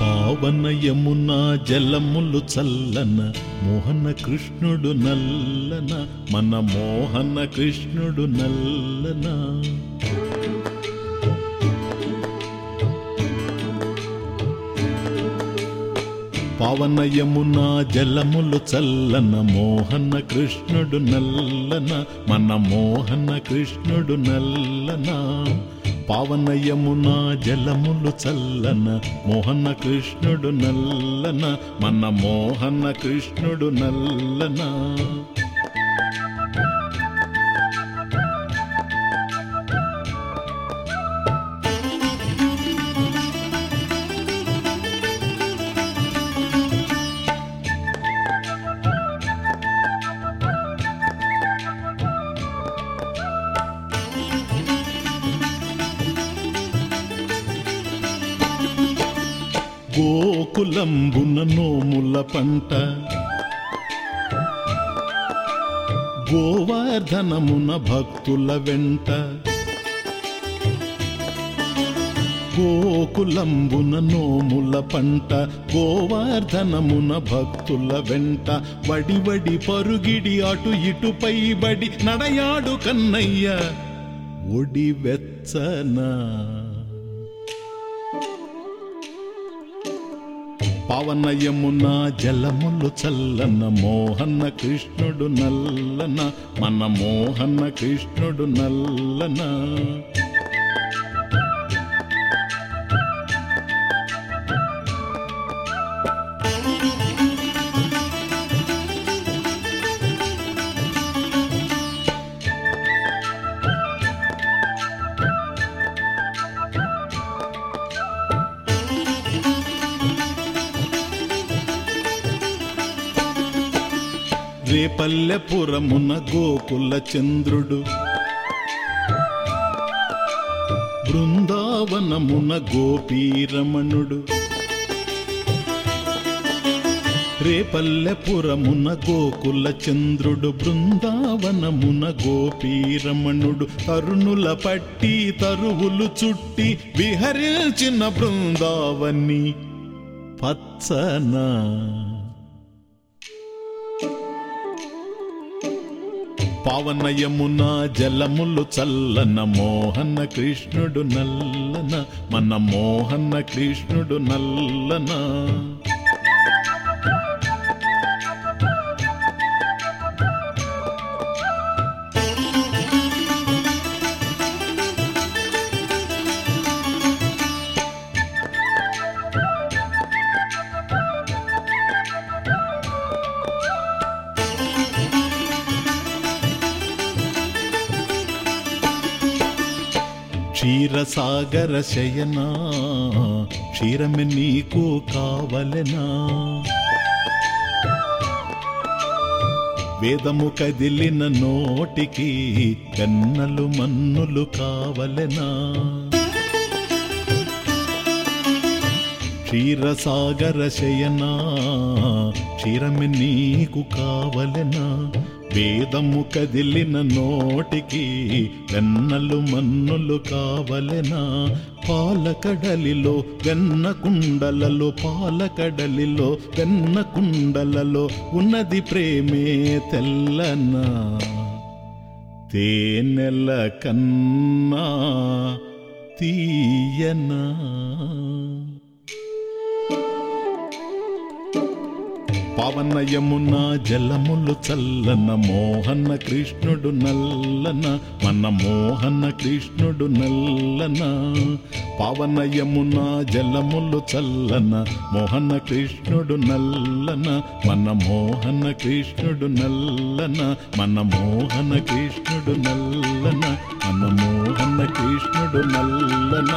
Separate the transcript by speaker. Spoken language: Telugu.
Speaker 1: పావన జలములు చల్లన మోహన కృష్ణుడు నల్లన మన మోహన కృష్ణుడు నల్లన. పావన యమున జలములు చల్లన మోహన కృష్ణుడు నల్లన మన మోహన కృష్ణుడు నల్లన. పావన యమున జలములు చల్లన మోహన కృష్ణుడు నల్లన మన మోహన కృష్ణుడు నల్లన. గోకులంబున నోముల పంట. గోవర్ధనమున భక్తుల వెంట. గోకులంబున నోముల పంట గోవర్ధనమున భక్తుల వెంట. వడివడి పరుగిడి అటు ఇటుపై బడి నడయాడు కన్నయ్య ఒడివెచ్చనా. పవనయమున జలములు చల్లన మోహన కృష్ణుడు నల్లన మన మోహన కృష్ణుడు నల్లన. రేపల్లెపురమున గోకుల చంద్రుడు. బృందావనమున గోపీరమణుడు. రేపల్లెపురమున గోకుల చంద్రుడు. బృందావనమున గోపీరమణుడు. తరుణుల పట్టి తరువులు చుట్టి విహరించిన బృందావని పచ్చనా పావనయమున జలములు చల్లన మోహన కృష్ణుడు నల్లన మన మోహన కృష్ణుడు నల్లన. క్షీరసాగర శయనా క్షీరమి నీకు కావలెనా? వేదము కదిలిన నోటికి కన్నలు మన్నులు కావలెనా? క్షీరసాగర శయనా క్షీరమి నీకు కావలెనా? వేదము కదిలిన నోటికి వెన్నలు మన్నులు కావలెనా. పాలకడలిలో వెన్న కుండలలో పాలకడలిలో వెన్న కుండలలో ఉన్నది ప్రేమే తెల్లనా. తేనెల కన్నా తీయనా. పవనయమున జలములు చల్లన మోహన కృష్ణుడు నల్లన మన మోహన కృష్ణుడు నల్లన. పవనయమున జలములు చల్లన మోహన కృష్ణుడు నల్లన మన మోహన కృష్ణుడు నల్లన మన మోహన కృష్ణుడు నల్లన మన మోహన కృష్ణుడు నల్లన.